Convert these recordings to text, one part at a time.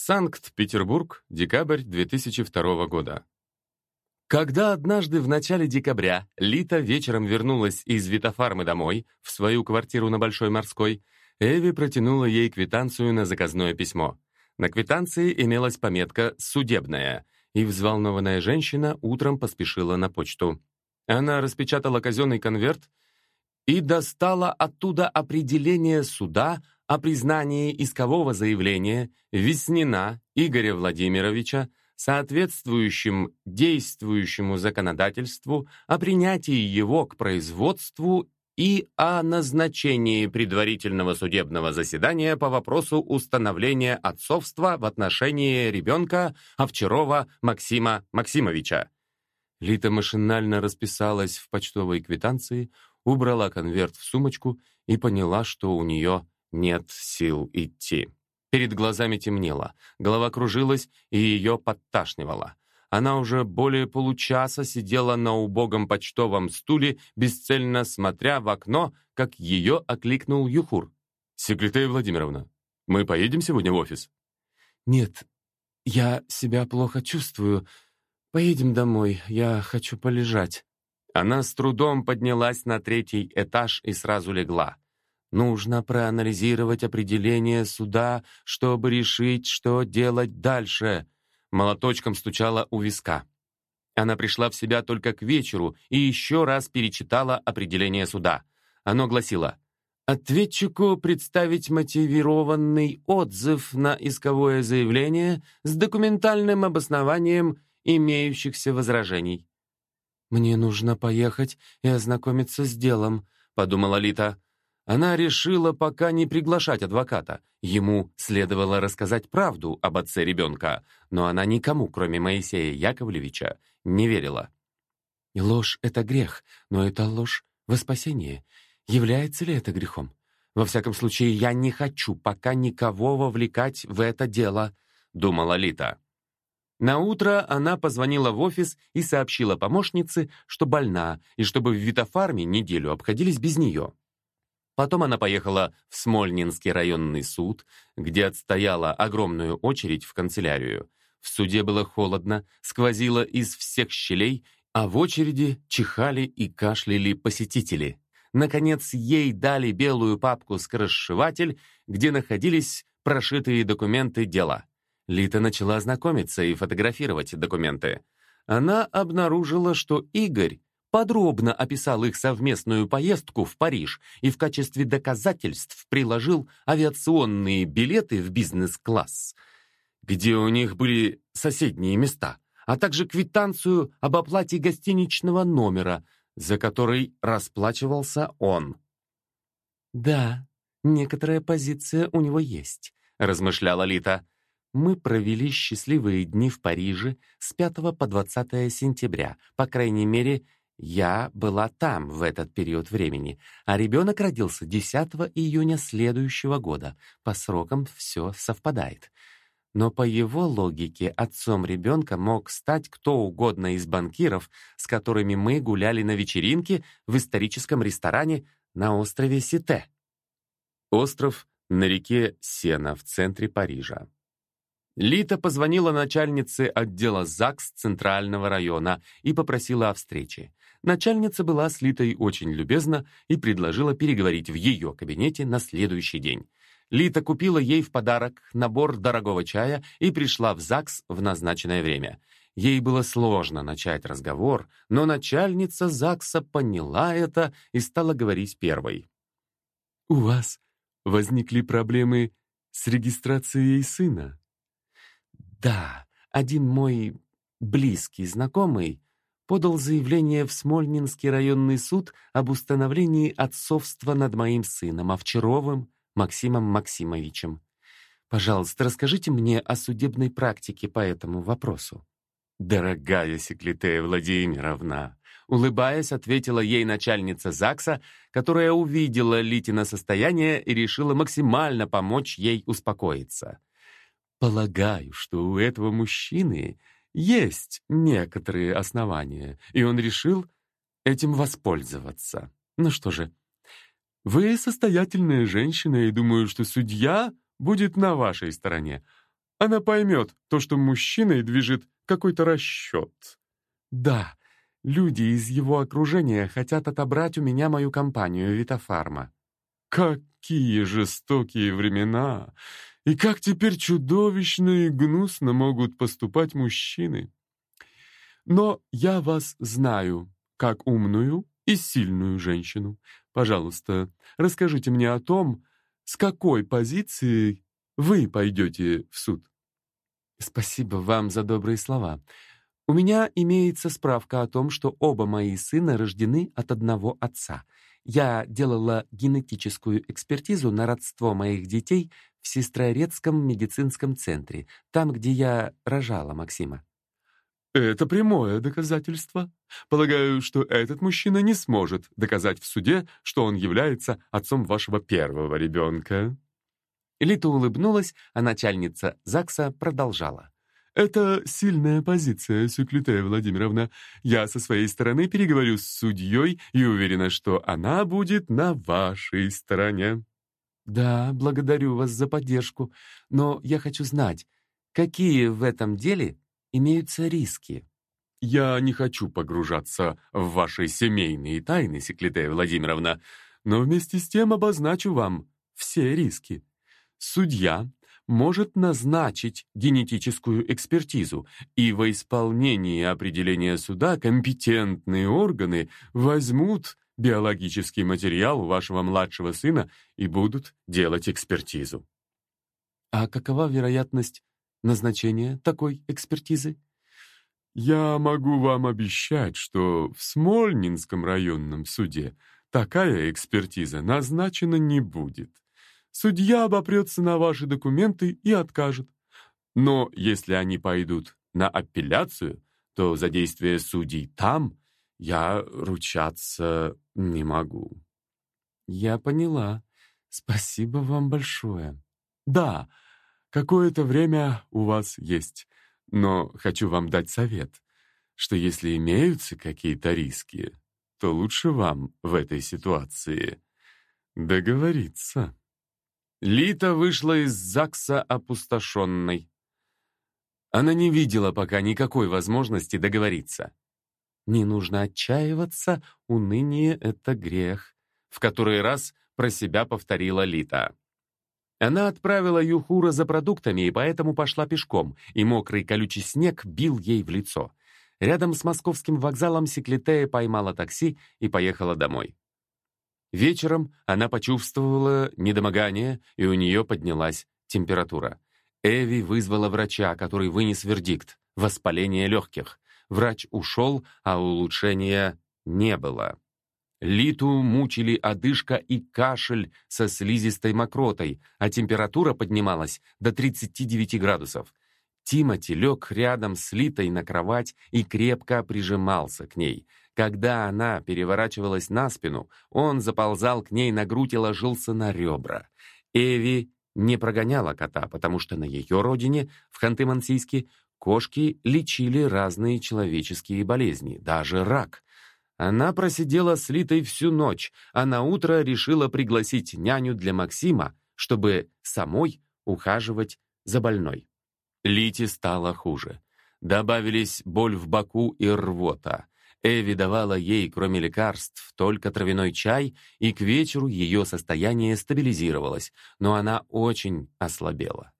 Санкт-Петербург, декабрь 2002 года. Когда однажды в начале декабря Лита вечером вернулась из Витофармы домой, в свою квартиру на Большой Морской, Эви протянула ей квитанцию на заказное письмо. На квитанции имелась пометка «Судебная», и взволнованная женщина утром поспешила на почту. Она распечатала казенный конверт и достала оттуда определение суда о признании искового заявления Веснина Игоря Владимировича соответствующим действующему законодательству о принятии его к производству и о назначении предварительного судебного заседания по вопросу установления отцовства в отношении ребенка Овчарова Максима Максимовича. Лита машинально расписалась в почтовой квитанции, убрала конверт в сумочку и поняла, что у нее нет сил идти. Перед глазами темнело, голова кружилась и ее подташнивало. Она уже более получаса сидела на убогом почтовом стуле, бесцельно смотря в окно, как ее окликнул Юхур. «Секретарь Владимировна, мы поедем сегодня в офис?» «Нет, я себя плохо чувствую. Поедем домой, я хочу полежать». Она с трудом поднялась на третий этаж и сразу легла. Нужно проанализировать определение суда, чтобы решить, что делать дальше. Молоточком стучала у виска. Она пришла в себя только к вечеру и еще раз перечитала определение суда. Оно гласило «Ответчику представить мотивированный отзыв на исковое заявление с документальным обоснованием имеющихся возражений». «Мне нужно поехать и ознакомиться с делом», — подумала Лита. Она решила пока не приглашать адвоката. Ему следовало рассказать правду об отце ребенка, но она никому, кроме Моисея Яковлевича, не верила. Ложь — это грех, но это ложь во спасение. Является ли это грехом? Во всяком случае, я не хочу пока никого вовлекать в это дело, думала Лита. На утро она позвонила в офис и сообщила помощнице, что больна, и чтобы в Витофарме неделю обходились без нее. Потом она поехала в Смольнинский районный суд, где отстояла огромную очередь в канцелярию. В суде было холодно, сквозило из всех щелей, а в очереди чихали и кашляли посетители. Наконец, ей дали белую папку-скоросшиватель, где находились прошитые документы дела. Лита начала знакомиться и фотографировать документы. Она обнаружила, что Игорь подробно описал их совместную поездку в Париж и в качестве доказательств приложил авиационные билеты в бизнес-класс, где у них были соседние места, а также квитанцию об оплате гостиничного номера, за который расплачивался он. «Да, некоторая позиция у него есть», — размышляла Лита. Мы провели счастливые дни в Париже с 5 по 20 сентября, по крайней мере, я была там в этот период времени, а ребенок родился 10 июня следующего года. По срокам все совпадает. Но по его логике отцом ребенка мог стать кто угодно из банкиров, с которыми мы гуляли на вечеринке в историческом ресторане на острове Сите. Остров на реке Сена в центре Парижа. Лита позвонила начальнице отдела ЗАГС Центрального района и попросила о встрече. Начальница была с Литой очень любезна и предложила переговорить в ее кабинете на следующий день. Лита купила ей в подарок набор дорогого чая и пришла в ЗАГС в назначенное время. Ей было сложно начать разговор, но начальница ЗАГСа поняла это и стала говорить первой. «У вас возникли проблемы с регистрацией сына?» «Да, один мой близкий знакомый подал заявление в Смольнинский районный суд об установлении отцовства над моим сыном Овчаровым Максимом Максимовичем. Пожалуйста, расскажите мне о судебной практике по этому вопросу. «Дорогая Секлитея Владимировна», улыбаясь, ответила ей начальница ЗАГСа, которая увидела Литина состояние и решила максимально помочь ей успокоиться. «Полагаю, что у этого мужчины есть некоторые основания, и он решил этим воспользоваться. Ну что же, вы состоятельная женщина, и думаю, что судья будет на вашей стороне. она поймет то, что мужчиной движет какой-то расчет. Да, люди из его окружения хотят отобрать у меня мою компанию Витафарма. Какие жестокие времена! И как теперь чудовищно и гнусно могут поступать мужчины. Но я вас знаю, как умную и сильную женщину. Пожалуйста, расскажите мне о том, с какой позиции вы пойдете в суд. Спасибо вам за добрые слова. У меня имеется справка о том, что оба мои сына рождены от одного отца. Я делала генетическую экспертизу на родство моих детей в Сестрорецком медицинском центре, там, где я рожала Максима. Это прямое доказательство. Полагаю, что этот мужчина не сможет доказать в суде, что он является отцом вашего первого ребенка. Элита улыбнулась, а начальница ЗАГСа продолжала. «Это сильная позиция, Сюклютея Владимировна. Я со своей стороны переговорю с судьей и уверена, что она будет на вашей стороне». «Да, благодарю вас за поддержку, но я хочу знать, какие в этом деле имеются риски. Я не хочу погружаться в ваши семейные тайны, Секлитея Владимировна, но вместе с тем обозначу вам все риски. Судья может назначить генетическую экспертизу, и во исполнении определения суда компетентные органы возьмут биологический материал вашего младшего сына и будут делать экспертизу. А какова вероятность назначения такой экспертизы? Я могу вам обещать, что в Смольнинском районном суде такая экспертиза назначена не будет. Судья обопрется на ваши документы и откажет. Но если они пойдут на апелляцию, то за действия судей там я ручаться не могу. Я поняла. Спасибо вам большое. Да, Какое-то время у вас есть, но хочу вам дать совет, что если имеются какие-то риски, то лучше вам в этой ситуации договориться. Лита вышла из ЗАГСа опустошенной. Она не видела пока никакой возможности договориться. «Не нужно отчаиваться, уныние — это грех», — в который раз про себя повторила Лита. Она отправила Юхура за продуктами и поэтому пошла пешком, и мокрый колючий снег бил ей в лицо. Рядом с московским вокзалом Секлитея поймала такси и поехала домой. Вечером она почувствовала недомогание, и у нее поднялась температура. Эви вызвала врача, который вынес вердикт — воспаление легких. Врач ушел, а улучшения не было. Литу мучили одышка и кашель со слизистой мокротой, а температура поднималась до 39 градусов. Тимати лег рядом с Литой на кровать и крепко прижимался к ней. Когда она переворачивалась на спину, он заползал к ней на грудь и ложился на ребра. Эви не прогоняла кота, потому что на ее родине, в Ханты-Мансийске, кошки лечили разные человеческие болезни, даже рак — она просидела с Литой всю ночь, а на утро решила пригласить няню для Максима, чтобы самой ухаживать за больной. Лите стало хуже. Добавились боль в боку и рвота. Эви давала ей, кроме лекарств, только травяной чай, и к вечеру ее состояние стабилизировалось, но она очень ослабела.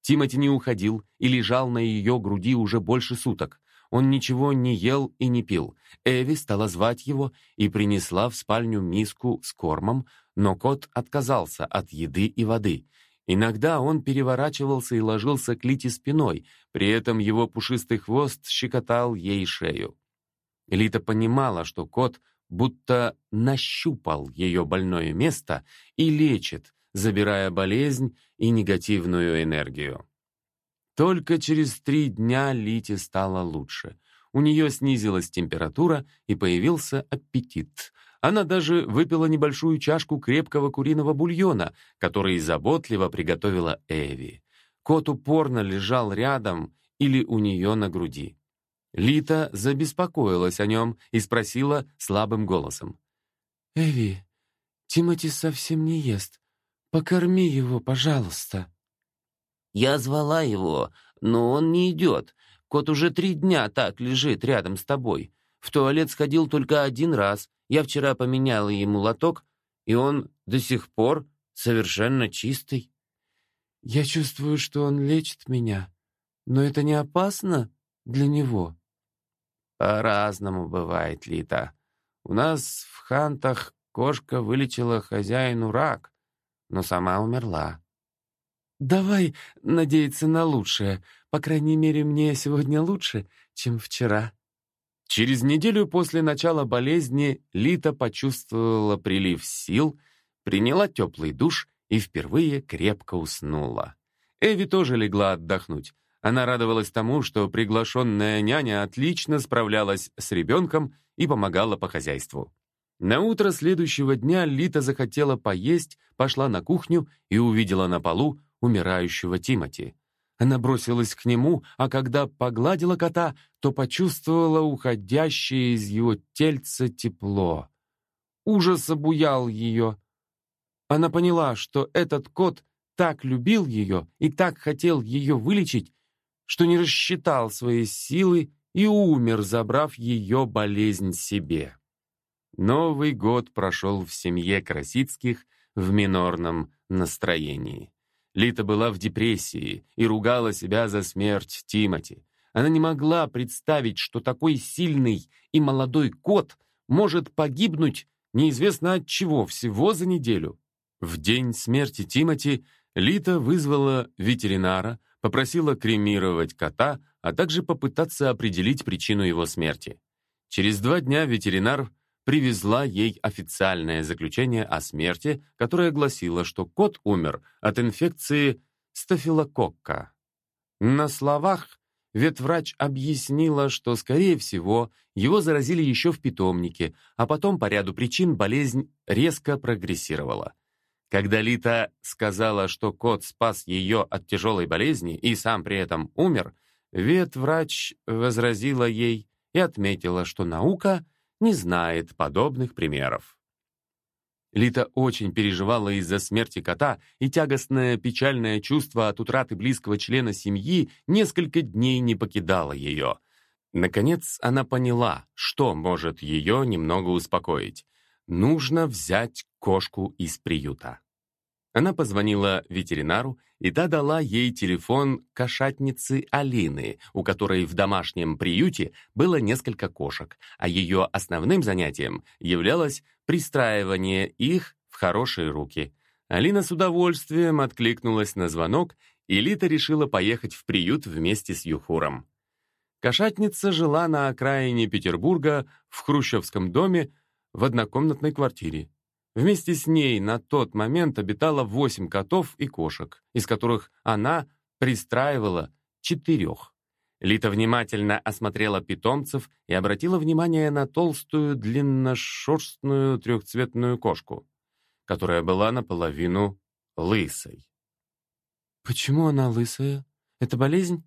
Тимати не уходил и лежал на ее груди уже больше суток. Он ничего не ел и не пил. Эви стала звать его и принесла в спальню миску с кормом, но кот отказался от еды и воды. Иногда он переворачивался и ложился к Лите спиной, при этом его пушистый хвост щекотал ей шею. Лита понимала, что кот будто нащупал ее больное место и лечит, забирая болезнь и негативную энергию. Только через три дня Лите стало лучше. У нее снизилась температура и появился аппетит. Она даже выпила небольшую чашку крепкого куриного бульона, который заботливо приготовила Эви. Кот упорно лежал рядом или у нее на груди. Лита забеспокоилась о нем и спросила слабым голосом. «Эви, Тимати совсем не ест. Покорми его, пожалуйста». Я звала его, но он не идет. Кот уже три дня так лежит рядом с тобой. В туалет сходил только один раз. Я вчера поменяла ему лоток, и он до сих пор совершенно чистый. Я чувствую, что он лечит меня, но это не опасно для него. По-разному бывает, Лита. У нас в хантах кошка вылечила хозяину рак, но сама умерла. Давай надеяться на лучшее. По крайней мере, мне сегодня лучше, чем вчера. Через неделю после начала болезни Лита почувствовала прилив сил, приняла теплый душ и впервые крепко уснула. Эви тоже легла отдохнуть. Она радовалась тому, что приглашенная няня отлично справлялась с ребенком и помогала по хозяйству. На утро следующего дня Лита захотела поесть, пошла на кухню и увидела на полу умирающего Тимати. Она бросилась к нему, а когда погладила кота, то почувствовала уходящее из его тельца тепло. Ужас обуял ее. Она поняла, что этот кот так любил ее и так хотел ее вылечить, что не рассчитал свои силы и умер, забрав ее болезнь себе. Новый год прошел в семье Красицких в минорном настроении. Лита была в депрессии и ругала себя за смерть Тимати. Она не могла представить, что такой сильный и молодой кот может погибнуть неизвестно от чего всего за неделю. В день смерти Тимати Лита вызвала ветеринара, попросила кремировать кота, а также попытаться определить причину его смерти. Через два дня ветеринар привезла ей официальное заключение о смерти, которое гласило, что кот умер от инфекции стафилококка. На словах ветврач объяснила, что, скорее всего, его заразили еще в питомнике, а потом по ряду причин болезнь резко прогрессировала. Когда Лита сказала, что кот спас ее от тяжелой болезни и сам при этом умер, ветврач возразила ей и отметила, что наука — не знает подобных примеров. Лита очень переживала из-за смерти кота, и тягостное печальное чувство от утраты близкого члена семьи несколько дней не покидало ее. Наконец она поняла, что может ее немного успокоить. Нужно взять кошку из приюта. Она позвонила ветеринару, и та дала ей телефон кошатницы Алины, у которой в домашнем приюте было несколько кошек, а ее основным занятием являлось пристраивание их в хорошие руки. Алина с удовольствием откликнулась на звонок, и Лита решила поехать в приют вместе с Юхуром. Кошатница жила на окраине Петербурга в хрущевском доме в однокомнатной квартире. Вместе с ней на тот момент обитало восемь котов и кошек, из которых она пристраивала четырех. Лита внимательно осмотрела питомцев и обратила внимание на толстую длинношерстную трехцветную кошку, которая была наполовину лысой. «Почему она лысая? Это болезнь?»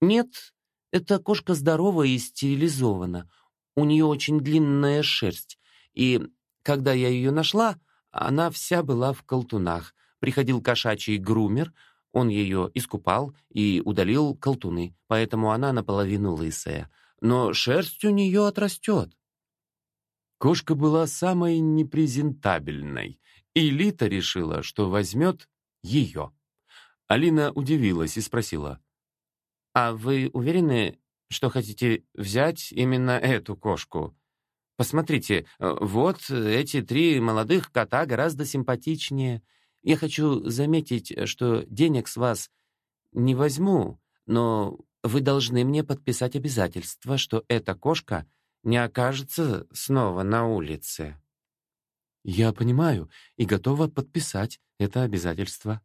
«Нет, эта кошка здоровая и стерилизована. У нее очень длинная шерсть, и когда я ее нашла, она вся была в колтунах. Приходил кошачий грумер, он ее искупал и удалил колтуны, поэтому она наполовину лысая. Но шерсть у нее отрастет. Кошка была самой непрезентабельной, и Лита решила, что возьмет ее. Алина удивилась и спросила, «А вы уверены, что хотите взять именно эту кошку?» Посмотрите, э, вот эти три молодых кота гораздо симпатичнее. Я хочу заметить, что денег с вас не возьму, но вы должны мне подписать обязательство, что эта кошка не окажется снова на улице. Я понимаю и готова подписать это обязательство.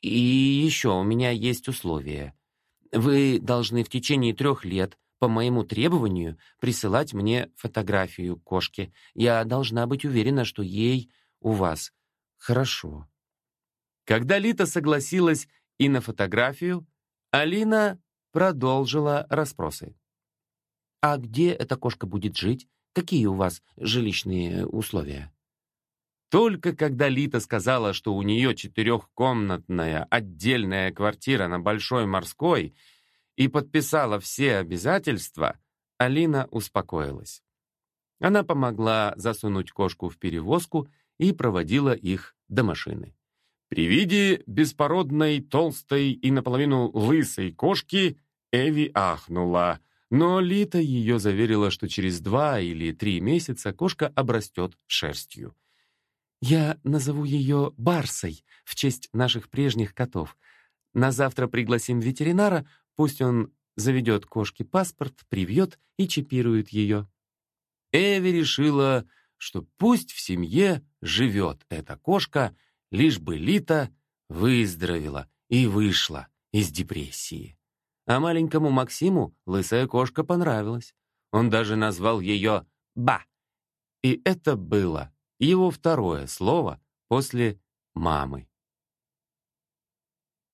И еще у меня есть условия. Вы должны в течение трех лет по моему требованию присылать мне фотографию кошки. Я должна быть уверена, что ей у вас хорошо. Когда Лита согласилась и на фотографию, Алина продолжила расспросы. «А где эта кошка будет жить? Какие у вас жилищные условия?» Только когда Лита сказала, что у нее четырехкомнатная отдельная квартира на Большой Морской и подписала все обязательства, Алина успокоилась. Она помогла засунуть кошку в перевозку и проводила их до машины. При виде беспородной, толстой и наполовину лысой кошки Эви ахнула, но Лита ее заверила, что через два или три месяца кошка обрастет шерстью. «Я назову ее Барсой в честь наших прежних котов. На завтра пригласим ветеринара, пусть он заведет кошке паспорт, привьет и чипирует ее». Эви решила, что пусть в семье живет эта кошка, лишь бы Лита выздоровела и вышла из депрессии. А маленькому Максиму лысая кошка понравилась. Он даже назвал ее «Ба». И это было его второе слово после «мамы».